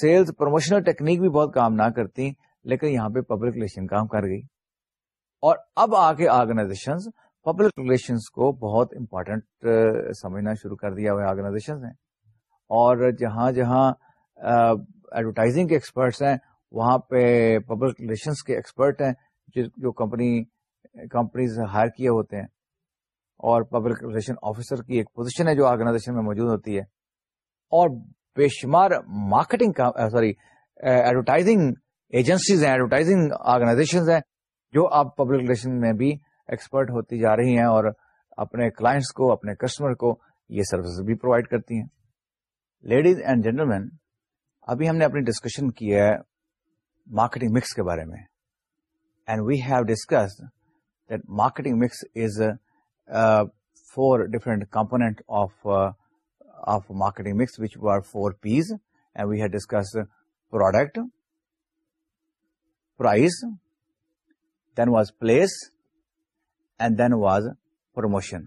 سیلز پروموشنل ٹیکنیک بھی بہت کام نہ کرتی لیکن یہاں پہ پبلک ریلیشن کام کر گئی اور اب آ کے آرگنائزیشن پبلک ریلیشنس کو بہت امپورٹنٹ سمجھنا شروع کر دیا ہوا آرگنائزیشن ہیں اور جہاں جہاں ایڈورٹائزنگ کے ایکسپرٹس ہیں وہاں پہ پبلک ریلیشن کے ایکسپرٹ ہیں جو کمپنی کمپنیز ہائر کیے ہوتے ہیں اور پبلک ریلیشن آفیسر کی ایک پوزیشن ہے جو آرگنائزیشن میں موجود ہوتی ہے اور بے شمار مارکیٹنگ کا سوری ایڈورٹائزنگ ایجنسیز ہیں ایڈورٹائزنگ آرگنائزیشن ہیں جو آپ پبلک ریلیشن میں بھی ایکسپرٹ ہوتی جا رہی ہیں اور اپنے کلائنٹس کو اپنے کسٹمر کو یہ سروسز بھی پرووائڈ کرتی ہیں لیڈیز اینڈ جینٹل ابھی ہم نے اپنی ڈسکشن کی ہے مارکیٹنگ مکس کے بارے میں and we have discuss that marketing mix is four different component of of marketing mix which are four Ps and had discuss product price then was place and then was promotion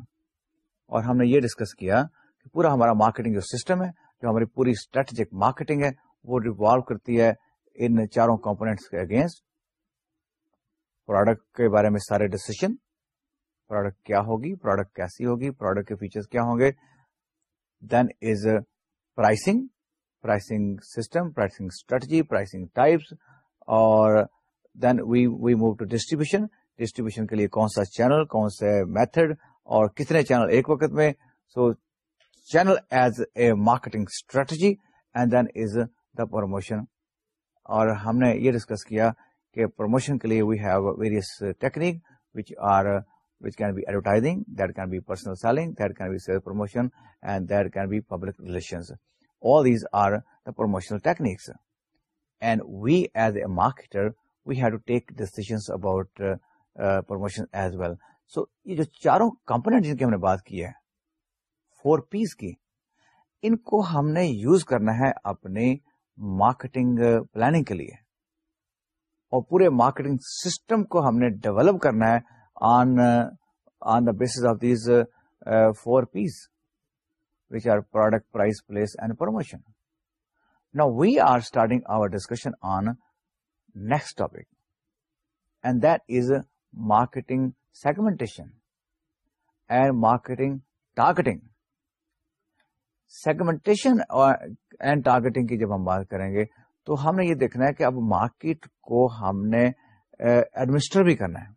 اور ہم نے یہ discuss کیا کہ پورا ہمارا marketing جو system ہے جو ہماری پوری اسٹریٹجک مارکیٹنگ ہے وہ ریوالو کرتی ہے ان چاروں کمپونیٹس کے اگینسٹ پروڈکٹ کے بارے میں سارے ڈسیشن پروڈکٹ کیا ہوگی پروڈکٹ کیسی ہوگی پروڈکٹ کے فیچر کیا ہوں گے then is pricing pricing system pricing strategy pricing types اور then we we move to distribution distribution کے لیے کون سا چینل کون سے میتھڈ اور کتنے چینل ایک وقت میں so channel as a marketing strategy and then is the promotion اور ہم نے یہ ڈسکس کیا کہ پروموشن کے لیے we have various technique which are public relations promotional about promotion as well so یہ جو چاروں کمپنی جن کی ہم نے بات کی ہے فور پیس کی ان کو ہم نے یوز کرنا ہے اپنی مارکیٹنگ پلاننگ کے لیے اور پورے مارکیٹنگ سسٹم کو ہم نے ڈیولپ کرنا ہے on on the basis of these four Ps price, are product price place and promotion نا we are starting our discussion on that is is marketing segment and marketing targeting segmentation and targeting کی جب ہم بات کریں گے تو ہم نے یہ دیکھنا ہے کہ اب مارکیٹ کو ہم نے ایڈمنسٹر بھی کرنا ہے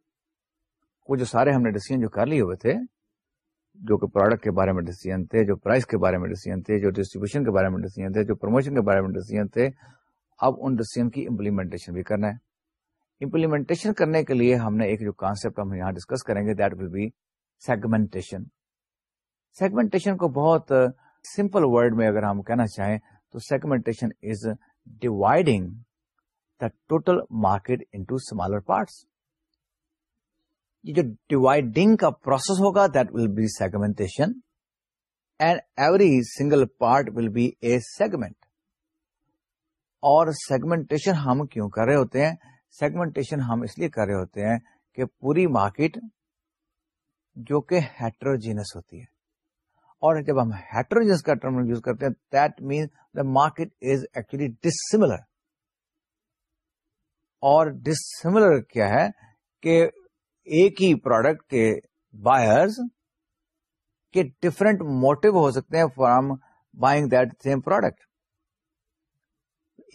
وہ جو سارے ہم نے ڈیسیزن جو کر لیے ہوئے تھے جو کہ پروڈکٹ کے بارے میں ڈیسیزن تھے جو پرائز کے بارے میں ڈیسیزن تھے جو ڈسٹریبیوشن کے بارے میں ڈیسیزن تھے جو پروموشن کے بارے میں ڈیسیزن تھے اب ان ڈیسیزن کی امپلیمنٹیشن بھی کرنا ہے امپلیمنٹیشن کرنے کے لیے ہم نے ایک جو کانسیپٹ ہم یہاں ڈسکس کریں گے that will be segmentation segmentation کو بہت سمپل ورڈ میں اگر ہم کہنا چاہیں تو segmentation is dividing the total market into smaller parts یہ جو ڈیوائڈنگ کا پروسیس ہوگا that will be segmentation and every single part will be a segment اور سیگمنٹ ہم کیوں کر رہے ہوتے ہیں سیگمنٹیشن ہم اس لیے کر رہے ہوتے ہیں کہ پوری مارکیٹ جو کہ ہیٹروجینس ہوتی ہے اور جب ہم ہیٹروجینس کا ٹرم یوز کرتے ہیں that means the market is actually dissimilar اور ڈسملر کیا ہے کہ ایک ہی پروڈکٹ کے بائرز کے ڈفرینٹ موٹو ہو سکتے ہیں from buying that same product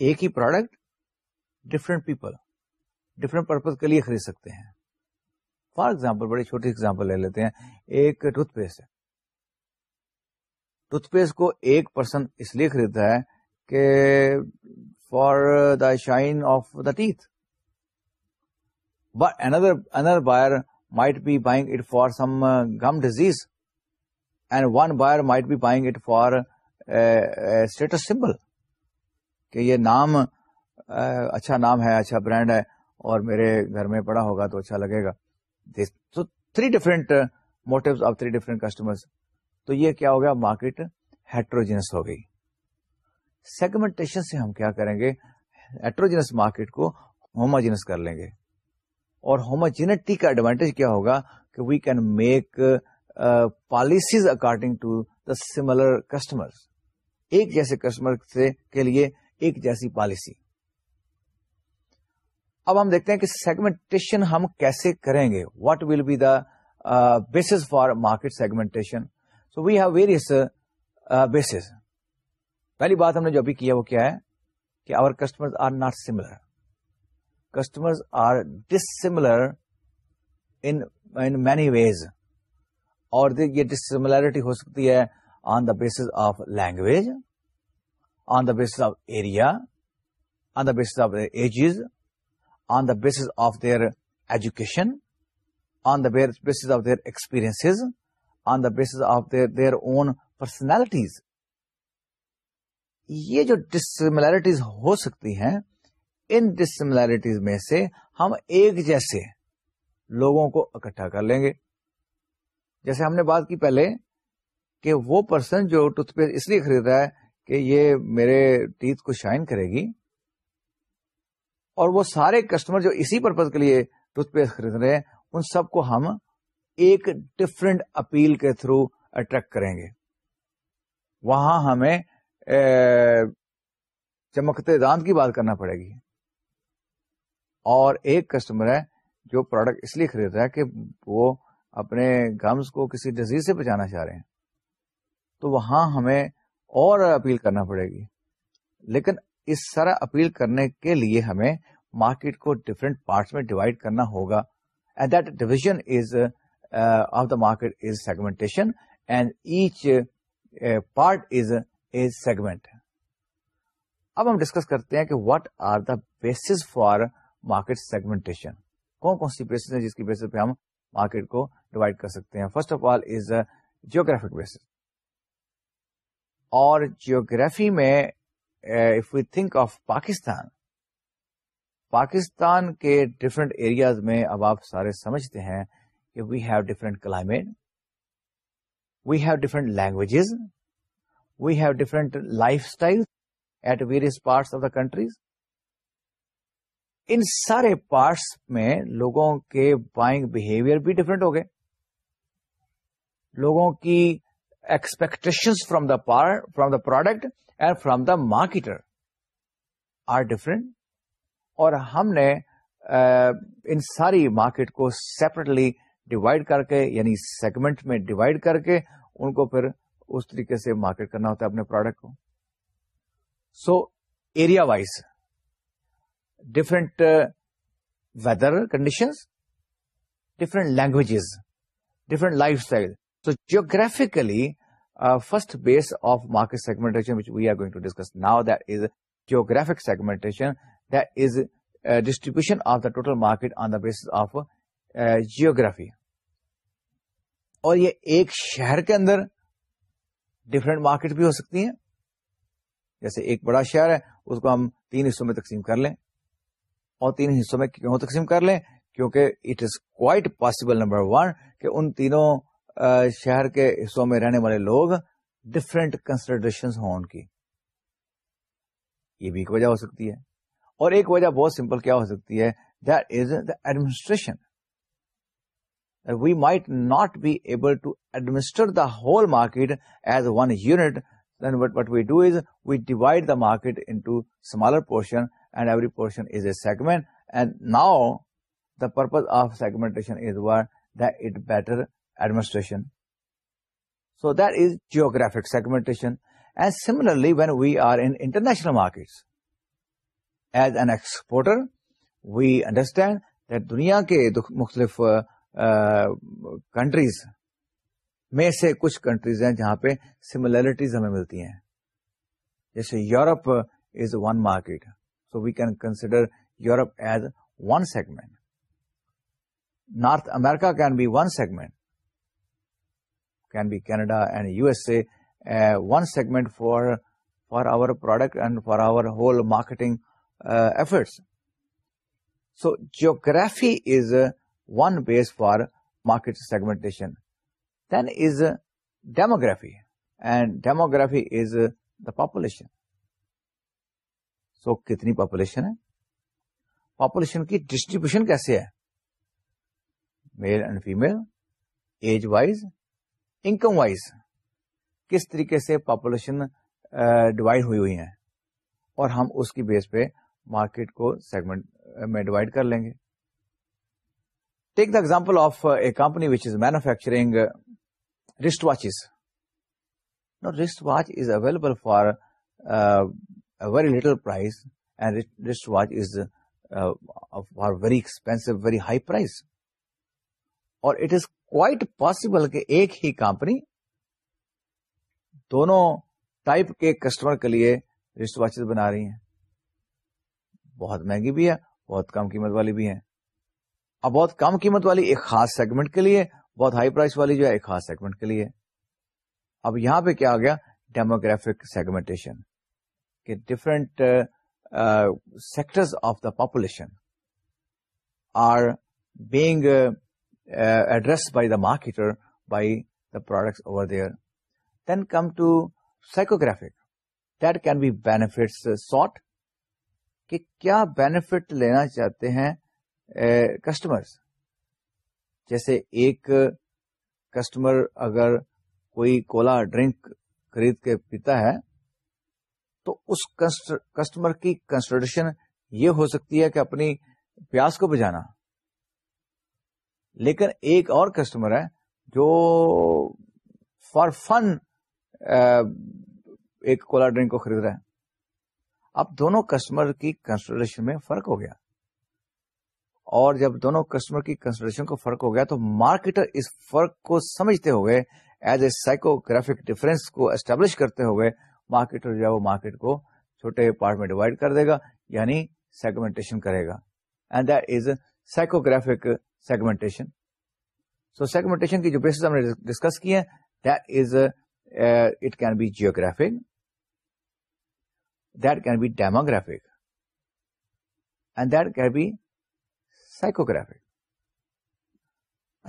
ایک ہی product different people different purpose کے لیے خرید سکتے ہیں فار ایگزامپل بڑی چھوٹی ایگزامپل لے لیتے ہیں ایک ٹوتھ پیسٹ ہے ٹوتھ پیسٹ کو ایک پرسن اس لیے خریدتا ہے کہ for the shine of the teeth but another another buyer might be buying it for some uh, gum disease and one buyer might be buying it for it uh, a status symbol کہ یہ نام uh, اچھا نام ہے اچھا brand ہے اور میرے گھر میں پڑا ہوگا تو اچھا لگے گا three different motives of three different customer تو یہ کیا گیا مارکیٹ ہیٹروجینس ہو گئی سیگمنٹیشن سے ہم کیا کریں گے ہیٹروجینس مارکیٹ کو ہوماجینس کر لیں گے اور ہوموجینٹی کا ایڈوانٹیج کیا ہوگا کہ we can make policies according to the similar customer ایک جیسے کسٹمر کے لیے ایک جیسی پالیسی اب ہم دیکھتے ہیں کہ سیگمنٹیشن ہم کیسے کریں گے what will be the base for market segmentation so we have various bases پہلی بات ہم نے جو ابھی کیا وہ کیا ہے کہ our customer are not similar customers are dissimilar in many ways اور یہ ڈسملرٹی ہو سکتی ہے on the base of language on the basis of area on the base of ages on the basis of their education on the basis of their experience on the basis of their their own personalities یہ جو dissimilarities ہو سکتی ہیں ان ڈسملٹیز میں سے ہم ایک جیسے لوگوں کو اکٹھا کر لیں گے جیسے ہم نے بات کی پہلے کہ وہ پرسن جو ٹوتھ پیسٹ اس لیے خرید رہا ہے کہ یہ میرے ٹیتھ کو شائن کرے گی اور وہ سارے کسٹمر جو اسی پرپز کے لیے ٹوتھ پیسٹ خرید رہے ہیں ان سب کو ہم ایک ڈفرینٹ اپیل کے تھرو اٹریکٹ کریں گے وہاں ہمیں چمکتے دانت کی بات کرنا پڑے گی اور ایک کسٹمر ہے جو پروڈکٹ اس لیے خرید رہا ہے کہ وہ اپنے گمز کو کسی ڈزیز سے بچانا چاہ رہے ہیں تو وہاں ہمیں اور اپیل کرنا پڑے گی لیکن اس سارا اپیل کرنے کے لیے ہمیں مارکیٹ کو ڈفرینٹ پارٹس میں ڈیوائڈ کرنا ہوگا and that division is of the market is segmentation and each part is a segment اب ہم ڈسکس کرتے ہیں کہ what are the bases for market segmentation کون کون سی بیسز ہے جس کی بیسس پہ ہم مارکیٹ کو ڈیوائڈ کر سکتے ہیں first of all is geographic basis اور جیوگرافی میں if you think of Pakistan Pakistan کے ڈفرینٹ ایریاز میں اب آپ سارے سمجھتے ہیں کہ we have different climate we have different languages we have different lifestyle at various parts of the countries ان سارے پارٹس میں لوگوں کے بائنگ بہیویئر بھی ڈفرینٹ ہو گئے لوگوں کی expectation from the par from the product and from the marketer are different اور ہم نے ان ساری مارکیٹ کو سیپریٹلی ڈیوائڈ کر کے یعنی سیگمنٹ میں ڈیوائڈ کر کے ان کو پھر اس طریقے سے مارکیٹ کرنا ہوتا ہے اپنے پروڈکٹ کو so area wise different weather conditions different languages different lifestyle so geographically first base of market segment we are going to discuss now that is geographic segmentation that is distribution of the total market on the base of geography اور یہ ایک شہر کے اندر different market بھی ہو سکتی ہیں جیسے ایک بڑا شہر ہے اس کو ہم تین حصوں میں تقسیم کر لیں اور تین حصوں میں کیوں تقسیم کر لیں کیونکہ it is quite possible number one کہ ان تینوں شہر کے حصوں میں رہنے والے لوگ ڈفرینٹ کنسڈریشن ہوں ان کی یہ بھی ایک وجہ ہو سکتی ہے اور ایک وجہ بہت سمپل کیا ہو سکتی ہے that is the administration we might not be able to administer the whole market as one unit what we do is we divide the market into smaller portion and a segment and now the purpose of segmentation is better administration administration so that is geographic segmentation and similarly when we are international markets as an exporter we understand that دنیا کے مختلف countries میں سے کچھ countries ہیں جہاں پہ similarities ہمیں ملتی ہیں جیسے Europe is one market So we can consider Europe as one segment. North America can be one segment, can be Canada and USA, uh, one segment for our product and for our whole marketing uh, efforts. So geography is uh, one base for market segmentation. Then is demography, and demography is the population. So کتنی population ہے population کی distribution کیسے ہے male and female age wise income wise کس طریقے سے population divide ہوئی ہوئی ہے اور ہم اس کی بیس پہ مارکیٹ کو سیگمنٹ میں ڈیوائڈ کر لیں گے take the example of a company which is manufacturing wrist watches wrist watch is available for very little price and wrist watch is for very expensive very high price اور it is quite possible کہ ایک ہی company دونوں کے customer کے لیے wrist watches بنا رہی ہیں بہت مہنگی بھی ہے بہت کم قیمت والی بھی ہے اب بہت کم قیمت والی ایک خاص سیگمنٹ کے لیے بہت ہائی پرائز والی جو ہے ایک خاص سیگمنٹ کے لیے اب یہاں پہ کیا آ گیا ڈیموگرافک سیگمنٹیشن کہ different sectors of the population are being address by the marketer by the product over there then come to psychographic can be benefit sort کہ کیا بینیفٹ لینا چاہتے ہیں کسٹمر uh, جیسے ایک کسٹمر اگر کوئی کولا ڈرنک خرید کے پیتا ہے تو اس کسٹمر کی کنسلٹریشن یہ ہو سکتی ہے کہ اپنی پیاس کو بجانا لیکن ایک اور کسٹمر ہے جو فار فن ایک کولا ڈرنک کو خرید رہا ہے اب دونوں کسٹمر کی کنسلشن میں فرق ہو گیا اور جب دونوں کسٹمر کی کنسلڈریشن کو فرق ہو گیا تو مارکیٹر اس فرق کو سمجھتے ہوئے ایز اے سائیکوگرافک ڈفرینس کو اسٹیبلش کرتے ہوئے مارکیٹر جو ہے وہ مارکیٹ کو چھوٹے پارٹ میں ڈیوائڈ کر دے گا یعنی سیگمنٹیشن کرے گا and that is psychographic segmentation so segmentation کی جو بیسز ہم نے ڈسکس کی ہیں that is it can be geographic that can be demographic and that can be psychographic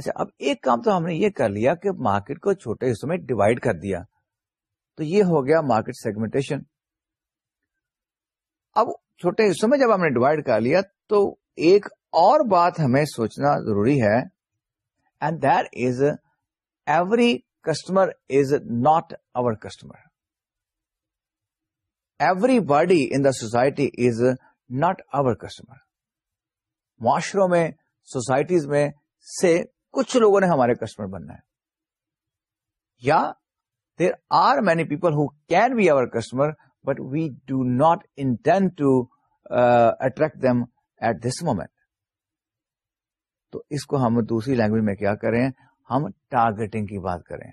اچھا اب ایک کام تو ہم نے یہ کر لیا کہ مارکیٹ کو چھوٹے حصوں میں ڈیوائڈ کر دیا تو یہ ہو گیا مارکیٹ سیگمنٹیشن اب چھوٹے حصوں میں جب ہم نے ڈیوائڈ کر لیا تو ایک اور بات ہمیں سوچنا ضروری ہے and there is every customer is not our customer everybody in the society is not our customer معاشروں میں سوسائٹیز میں سے کچھ لوگوں نے ہمارے کسٹمر بننا ہے یا are many people who can be our customer but we do not intend to attract them at this moment تو اس کو ہم دوسری لینگویج میں کیا کریں ہم ٹارگیٹنگ کی بات کریں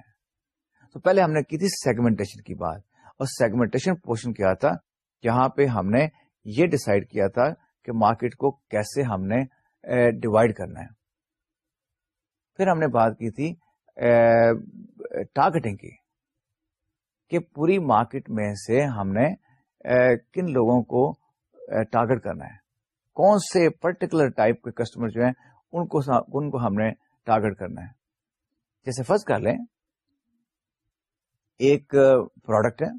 تو پہلے ہم نے کی تھی سیگمنٹیشن کی بات اور سیگمنٹیشن پورشن کیا تھا جہاں پہ ہم نے یہ ڈسائڈ کیا تھا کہ مارکیٹ کو کیسے ہم نے ڈیوائڈ uh, کرنا ہے پھر ہم نے بات کی تھی ٹارگیٹنگ uh, کی کہ پوری مارکیٹ میں سے ہم نے کن لوگوں کو ٹارگٹ کرنا ہے کون سے پرٹیکولر ٹائپ کے کسٹمر جو ہیں ان کو ان کو ہم نے ٹارگٹ کرنا ہے جیسے فرض کر لیں ایک پروڈکٹ ہے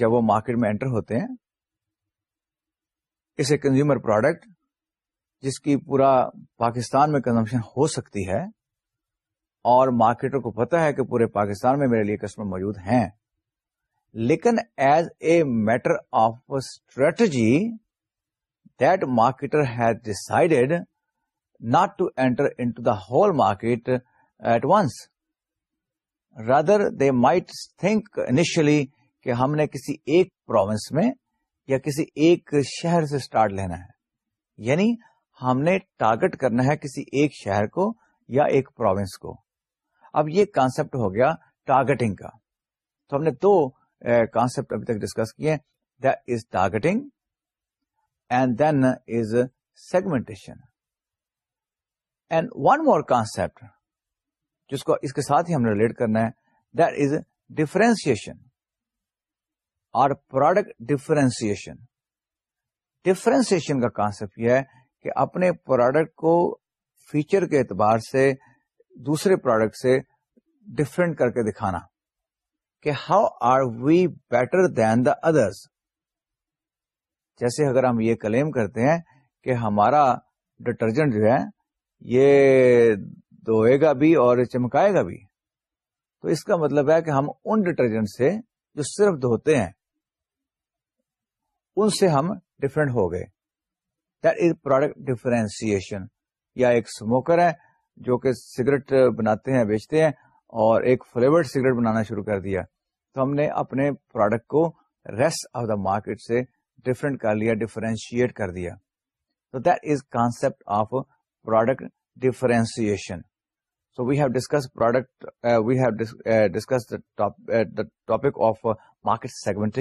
جب وہ مارکیٹ میں انٹر ہوتے ہیں اسے کنزیومر پروڈکٹ جس کی پورا پاکستان میں کنزمپشن ہو سکتی ہے اور مارکیٹر کو پتا ہے کہ پورے پاکستان میں میرے لیے کسٹمر موجود ہیں لیکن as a matter of strategy that marketer has decided not to enter into the whole market at once rather they might think initially کہ ہم نے کسی ایک پروونس میں یا کسی ایک شہر سے اسٹارٹ لینا ہے یعنی ہم نے ٹارگیٹ کرنا ہے کسی ایک شہر کو یا ایک پروونس کو اب یہ کانسپٹ ہو گیا ٹارگیٹنگ کا تو ہم نے دو کانسپٹ ابھی تک ڈسکس کیے this targeting and then is segmentation and one more concept جس کو اس کے ساتھ ہی ہم نے ریلیٹ کرنا ہے دفرینسن اور پروڈکٹ ڈفرینسن ڈفرینسیشن کا کانسپٹ یہ ہے کہ اپنے پروڈکٹ کو فیچر کے اعتبار سے دوسرے پروڈکٹ سے ڈفرینٹ کر کے دکھانا کہ how are we better than the others جیسے اگر ہم یہ کلیم کرتے ہیں کہ ہمارا ڈٹرجنٹ جو ہے یہ دھوئے گا بھی اور چمکائے گا بھی تو اس کا مطلب ہے کہ ہم ان ڈٹرجنٹ سے جو صرف دھوتے ہیں ان سے ہم ڈفرینٹ ہو گئے دیٹ از پروڈکٹ ڈفرینسیشن یا ایک اسموکر ہے جو کہ سگریٹ بناتے ہیں بیچتے ہیں اور ایک فلیورڈ سگریٹ بنانا شروع کر دیا تو ہم نے اپنے پروڈکٹ کو ریسٹ آف دا مارکیٹ سے ڈفرینٹ کر لیا ڈفرینشیٹ کر دیا تو that is concept of product differentiation so we have discuss product we have discuss topic of market segment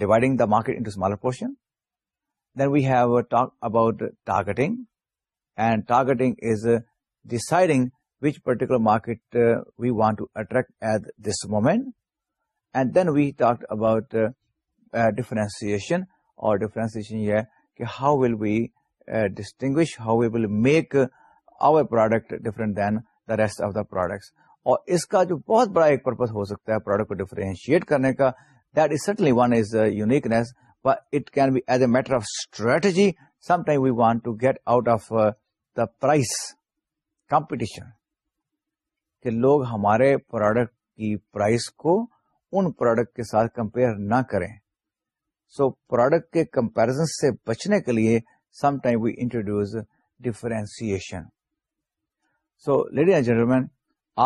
dividing the market into smaller portion then we have talk about targeting targeting is deciding which particular market we want to attract at this moment and then we talk about differentiation اور differentiation یہ کہ how will we distinguish how we will make our product different than the rest of the product اور اس کا جو بہت بڑا ایک پرپز ہو سکتا ہے پروڈکٹ کو ڈیفرنشیٹ کرنے کا that is certainly one is uniqueness it can be as a matter of strategy sometime we want to get out of the price competition کہ لوگ ہمارے پروڈکٹ کی پرائز کو ان پروڈکٹ کے ساتھ کمپیئر نہ کریں سو پروڈکٹ کے کمپیرزن سے بچنے کے لیے sometime we introduce differentiation so lady and gentleman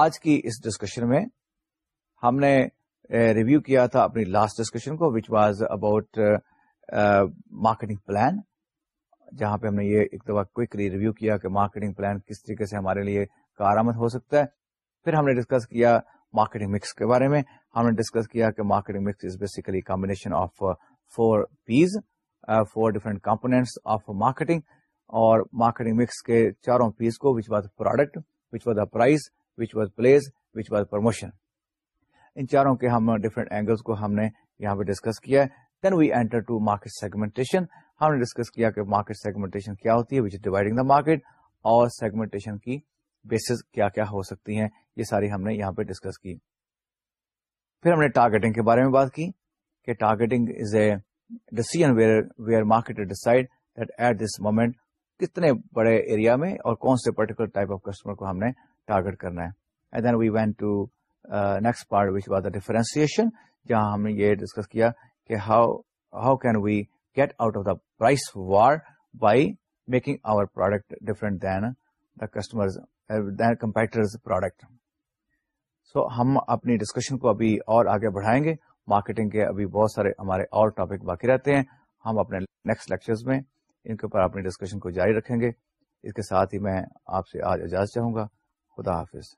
آج کی اس ڈسکشن میں ہم نے ریویو eh, کیا تھا اپنی لاسٹ ڈسکشن کو which was about marketing plan جہاں پہ ہم نے یہ ایک دفعہ کوئکلی ریویو کیا کہ مارکیٹنگ پلان کس طریقے سے ہمارے لیے کارآمد ہو سکتا ہے پھر ہم نے ڈسکس کیا مارکیٹنگ مکس کے بارے میں ہم نے ڈسکس کیا کہ marketing mix is basically combination of four Ps four different components of marketing اور مارکیٹنگ مکس کے چاروں پیس کو which was product which was the price which was place which was promotion ان چاروں کے ہم ڈفرنٹ اینگلس کو ہم نے یہاں پہ ڈسکس کیا ہے then we enter to market segmentation ہم نے ڈسکس کیا کہ مارکیٹ سیگمنٹیشن کیا ہوتی ہے وچ ڈیوائڈنگ دا مارکیٹ اور سیگمنٹیشن کی بیسز کیا کیا ہو سکتی ہیں یہ ساری ہم نے یہاں پہ ڈسکس کی پھر ہم نے ٹارگیٹنگ کے بارے میں بات کی کہ targeting is a decision where where market decide that at this moment کتنے بڑے ایریا میں اور کون سے پرٹیکولر ٹائپ آف کسٹمر کو ہم نے ٹارگیٹ کرنا ہے and then we went to next part which was the differentiation جہاں ہم نے یہ ڈسکس کیا کہ how how can we get out of the price war by making our competitor so ہم اپنی ڈسکشن کو ابھی اور آگے بڑھائیں گے مارکیٹنگ کے ابھی بہت سارے ہمارے اور ٹاپک باقی رہتے ہیں ہم اپنے نیکسٹ لیکچر میں ان کے اوپر اپنے ڈسکشن کو جاری رکھیں گے اس کے ساتھ ہی میں آپ سے آج اجازت چاہوں گا خدا حافظ